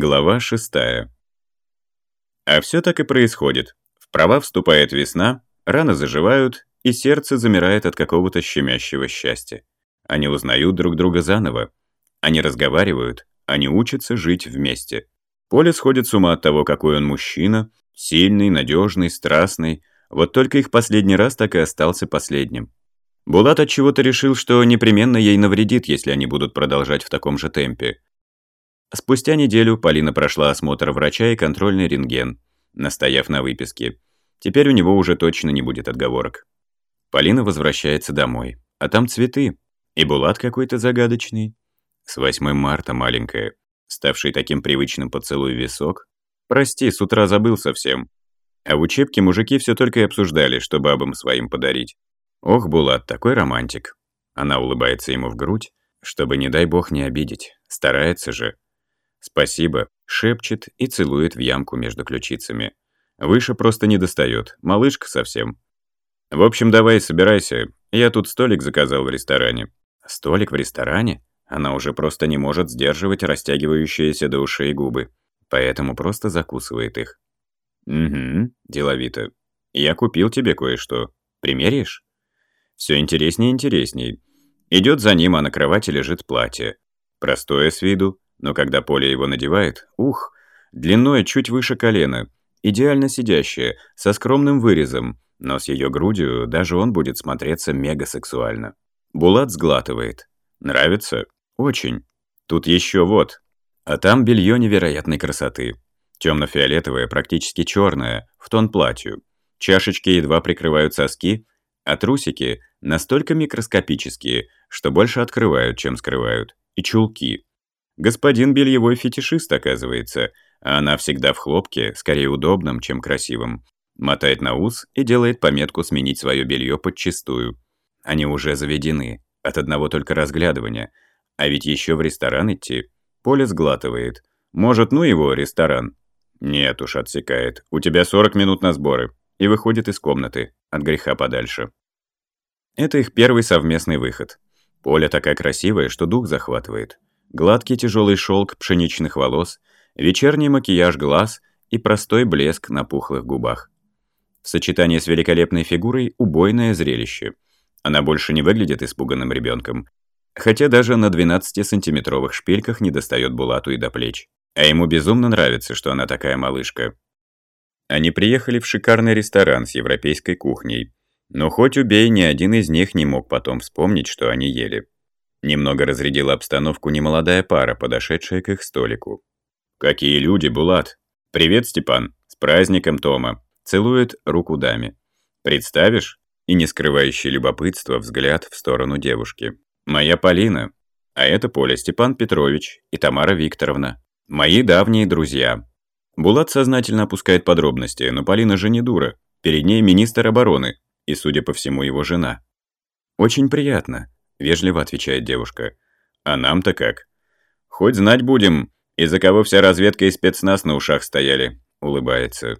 Глава шестая. А все так и происходит. В права вступает весна, раны заживают, и сердце замирает от какого-то щемящего счастья. Они узнают друг друга заново. Они разговаривают, они учатся жить вместе. Поле сходит с ума от того, какой он мужчина, сильный, надежный, страстный. Вот только их последний раз так и остался последним. Булат от чего-то решил, что непременно ей навредит, если они будут продолжать в таком же темпе. Спустя неделю Полина прошла осмотр врача и контрольный рентген, настояв на выписке. Теперь у него уже точно не будет отговорок. Полина возвращается домой, а там цветы. И Булат какой-то загадочный. С 8 марта маленькая, ставший таким привычным поцелуй висок. Прости, с утра забыл совсем. А в учебке мужики все только и обсуждали, что бабам своим подарить. Ох, Булат, такой романтик. Она улыбается ему в грудь, чтобы, не дай бог, не обидеть. Старается же. «Спасибо», шепчет и целует в ямку между ключицами. Выше просто не достает, малышка совсем. В общем, давай собирайся, я тут столик заказал в ресторане. Столик в ресторане? Она уже просто не может сдерживать растягивающиеся до ушей губы, поэтому просто закусывает их. «Угу», деловито. «Я купил тебе кое-что. Примеришь?» Все интереснее и интересней. Идет за ним, а на кровати лежит платье. Простое с виду, но когда Поля его надевает, ух, длиной чуть выше колена, идеально сидящая, со скромным вырезом, но с ее грудью даже он будет смотреться мега-сексуально. Булат сглатывает. Нравится? Очень. Тут еще вот. А там белье невероятной красоты. Темно-фиолетовое, практически черное, в тон платью. Чашечки едва прикрывают соски, а трусики настолько микроскопические, что больше открывают, чем скрывают. И чулки. Господин бельевой фетишист, оказывается, а она всегда в хлопке, скорее удобном, чем красивом. Мотает на ус и делает пометку сменить свое белье подчистую. Они уже заведены, от одного только разглядывания. А ведь еще в ресторан идти. Поле сглатывает. Может, ну его, ресторан? Нет уж, отсекает. У тебя 40 минут на сборы. И выходит из комнаты, от греха подальше. Это их первый совместный выход. Поля такая красивая, что дух захватывает гладкий тяжелый шелк пшеничных волос, вечерний макияж глаз и простой блеск на пухлых губах. В сочетании с великолепной фигурой убойное зрелище. Она больше не выглядит испуганным ребенком, хотя даже на 12-сантиметровых шпильках не достает Булату и до плеч. А ему безумно нравится, что она такая малышка. Они приехали в шикарный ресторан с европейской кухней, но хоть убей, ни один из них не мог потом вспомнить, что они ели. Немного разрядила обстановку немолодая пара, подошедшая к их столику. «Какие люди, Булат!» «Привет, Степан! С праздником, Тома!» Целует руку даме. «Представишь?» И не скрывающий любопытства взгляд в сторону девушки. «Моя Полина. А это Поля Степан Петрович и Тамара Викторовна. Мои давние друзья». Булат сознательно опускает подробности, но Полина же не дура. Перед ней министр обороны и, судя по всему, его жена. «Очень приятно», — вежливо отвечает девушка. «А нам-то как?» «Хоть знать будем, из-за кого вся разведка и спецназ на ушах стояли», — улыбается.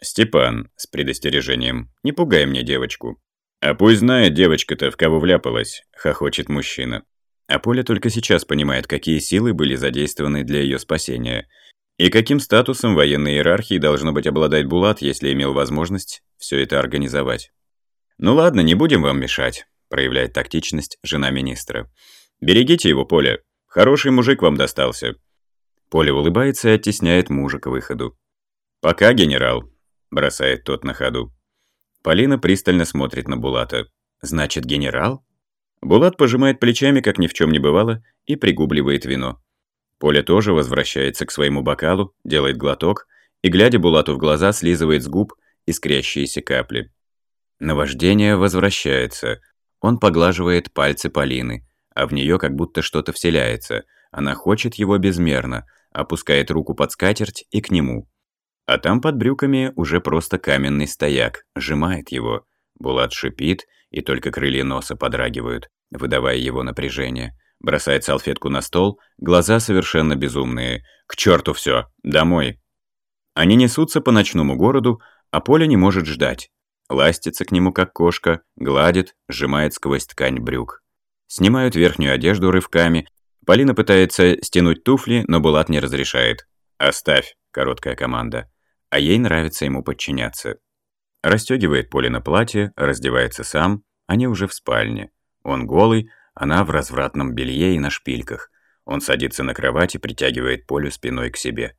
«Степан», — с предостережением, — «не пугай мне девочку». «А пусть знает девочка-то, в кого вляпалась», — хохочет мужчина. А Поля только сейчас понимает, какие силы были задействованы для ее спасения, и каким статусом военной иерархии должно быть обладать Булат, если имел возможность все это организовать. «Ну ладно, не будем вам мешать проявляет тактичность жена министра. «Берегите его, Поля. Хороший мужик вам достался». Поля улыбается и оттесняет мужа к выходу. «Пока, генерал», – бросает тот на ходу. Полина пристально смотрит на Булата. «Значит, генерал?» Булат пожимает плечами, как ни в чем не бывало, и пригубливает вино. Поля тоже возвращается к своему бокалу, делает глоток и, глядя Булату в глаза, слизывает с губ искрящиеся капли. Наваждение возвращается, он поглаживает пальцы Полины, а в нее как будто что-то вселяется. Она хочет его безмерно, опускает руку под скатерть и к нему. А там под брюками уже просто каменный стояк, сжимает его. Булат шипит, и только крылья носа подрагивают, выдавая его напряжение. Бросает салфетку на стол, глаза совершенно безумные. «К черту все! Домой!» Они несутся по ночному городу, а Поля не может ждать ластится к нему как кошка, гладит, сжимает сквозь ткань брюк. Снимают верхнюю одежду рывками. Полина пытается стянуть туфли, но Булат не разрешает. «Оставь», — короткая команда. А ей нравится ему подчиняться. Растёгивает Поле на платье, раздевается сам, они уже в спальне. Он голый, она в развратном белье и на шпильках. Он садится на кровать и притягивает Полю спиной к себе.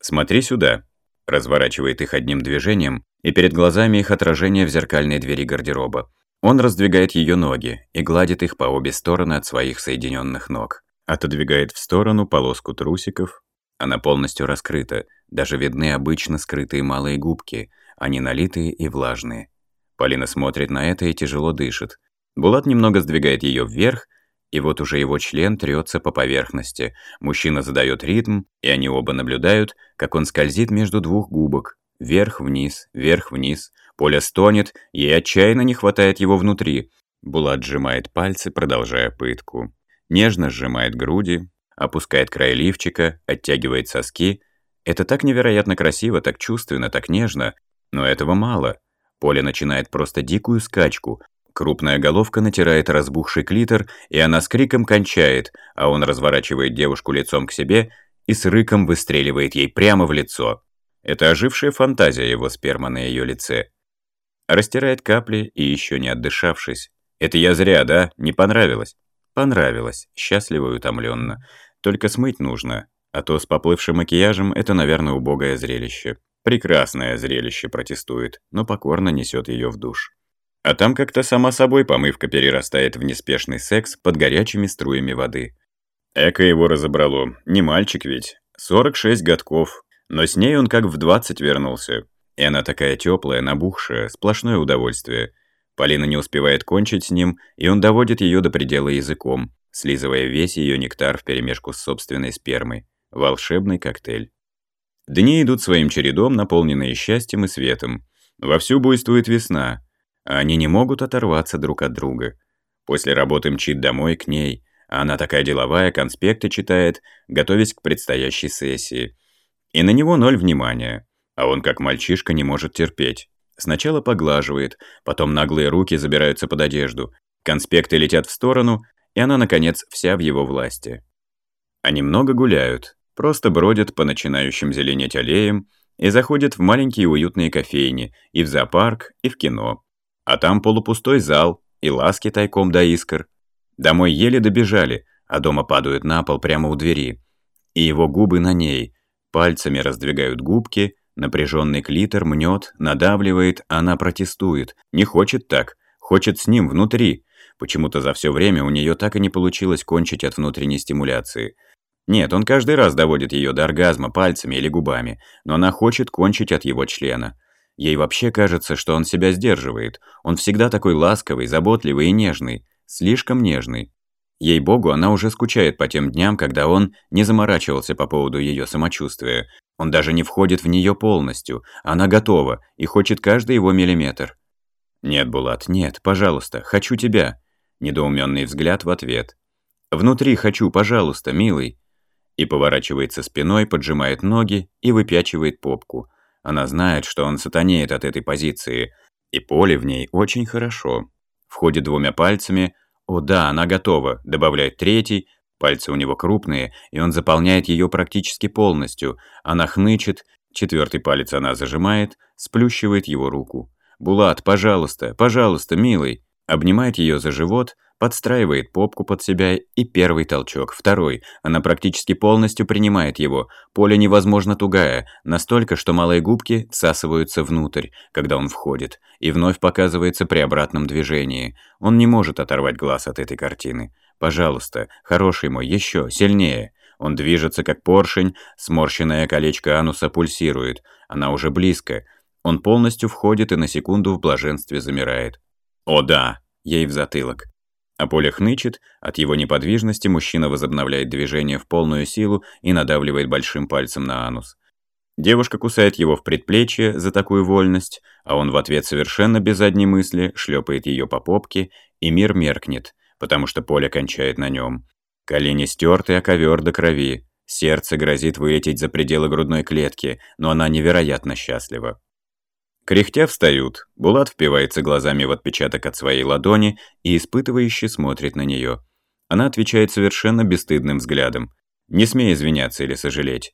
«Смотри сюда», — разворачивает их одним движением, и перед глазами их отражение в зеркальной двери гардероба. Он раздвигает ее ноги и гладит их по обе стороны от своих соединенных ног. Отодвигает в сторону полоску трусиков. Она полностью раскрыта, даже видны обычно скрытые малые губки, они налитые и влажные. Полина смотрит на это и тяжело дышит. Булат немного сдвигает ее вверх, и вот уже его член трется по поверхности. Мужчина задает ритм, и они оба наблюдают, как он скользит между двух губок. Вверх-вниз, вверх-вниз. Поля стонет, ей отчаянно не хватает его внутри. Булат сжимает пальцы, продолжая пытку. Нежно сжимает груди, опускает край лифчика, оттягивает соски. Это так невероятно красиво, так чувственно, так нежно. Но этого мало. Поля начинает просто дикую скачку. Крупная головка натирает разбухший клитор, и она с криком кончает, а он разворачивает девушку лицом к себе и с рыком выстреливает ей прямо в лицо. Это ожившая фантазия его сперма на ее лице. Растирает капли и еще не отдышавшись. «Это я зря, да? Не понравилось?» «Понравилось. Счастливо и утомленно. Только смыть нужно, а то с поплывшим макияжем это, наверное, убогое зрелище». Прекрасное зрелище протестует, но покорно несет ее в душ. А там как-то сама собой помывка перерастает в неспешный секс под горячими струями воды. Эко его разобрало, не мальчик ведь, 46 годков, но с ней он как в 20 вернулся. И она такая теплая, набухшая, сплошное удовольствие. Полина не успевает кончить с ним, и он доводит ее до предела языком, слизывая весь ее нектар вперемешку с собственной спермой. Волшебный коктейль. Дни идут своим чередом, наполненные счастьем и светом. Вовсю буйствует весна, они не могут оторваться друг от друга. После работы мчит домой к ней, а она такая деловая, конспекты читает, готовясь к предстоящей сессии. И на него ноль внимания, а он как мальчишка не может терпеть. Сначала поглаживает, потом наглые руки забираются под одежду, конспекты летят в сторону, и она, наконец, вся в его власти. Они много гуляют, просто бродят по начинающим зеленеть аллеям и заходят в маленькие уютные кофейни, и в зоопарк, и в кино. А там полупустой зал, и ласки тайком до искр. Домой еле добежали, а дома падают на пол прямо у двери. И его губы на ней, пальцами раздвигают губки, напряженный клитор мнет, надавливает, она протестует, не хочет так, хочет с ним внутри. Почему-то за все время у нее так и не получилось кончить от внутренней стимуляции – нет, он каждый раз доводит ее до оргазма пальцами или губами, но она хочет кончить от его члена. Ей вообще кажется, что он себя сдерживает. Он всегда такой ласковый, заботливый и нежный. Слишком нежный. Ей-богу, она уже скучает по тем дням, когда он не заморачивался по поводу ее самочувствия. Он даже не входит в нее полностью. Она готова и хочет каждый его миллиметр. «Нет, Булат, нет, пожалуйста, хочу тебя». Недоуменный взгляд в ответ. «Внутри хочу, пожалуйста, милый» и поворачивается спиной, поджимает ноги и выпячивает попку. Она знает, что он сатанеет от этой позиции, и поле в ней очень хорошо. Входит двумя пальцами. О да, она готова. Добавляет третий. Пальцы у него крупные, и он заполняет ее практически полностью. Она хнычет. Четвертый палец она зажимает, сплющивает его руку. «Булат, пожалуйста, пожалуйста, милый!» Обнимает ее за живот, подстраивает попку под себя и первый толчок, второй. Она практически полностью принимает его. Поле невозможно тугая, настолько, что малые губки всасываются внутрь, когда он входит, и вновь показывается при обратном движении. Он не может оторвать глаз от этой картины. «Пожалуйста, хороший мой, еще, сильнее». Он движется, как поршень, сморщенное колечко ануса пульсирует. Она уже близко. Он полностью входит и на секунду в блаженстве замирает. «О да!» Ей в затылок. А поле хнычет, от его неподвижности мужчина возобновляет движение в полную силу и надавливает большим пальцем на анус. Девушка кусает его в предплечье за такую вольность, а он в ответ совершенно без задней мысли шлепает ее по попке, и мир меркнет, потому что поле кончает на нем. Колени стерты, а ковер до крови. Сердце грозит вылететь за пределы грудной клетки, но она невероятно счастлива. Кряхтя встают, Булат впивается глазами в отпечаток от своей ладони и испытывающе смотрит на нее. Она отвечает совершенно бесстыдным взглядом, не смея извиняться или сожалеть.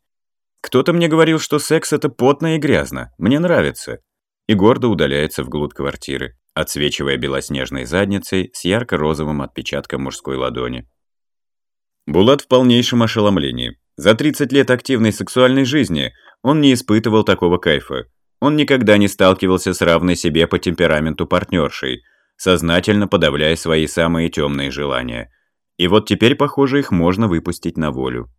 Кто-то мне говорил, что секс это потно и грязно. Мне нравится. И гордо удаляется вглубь квартиры, отсвечивая белоснежной задницей с ярко-розовым отпечатком мужской ладони. Булат в полнейшем ошеломлении. За 30 лет активной сексуальной жизни он не испытывал такого кайфа. Он никогда не сталкивался с равной себе по темпераменту партнершей, сознательно подавляя свои самые темные желания. И вот теперь, похоже, их можно выпустить на волю.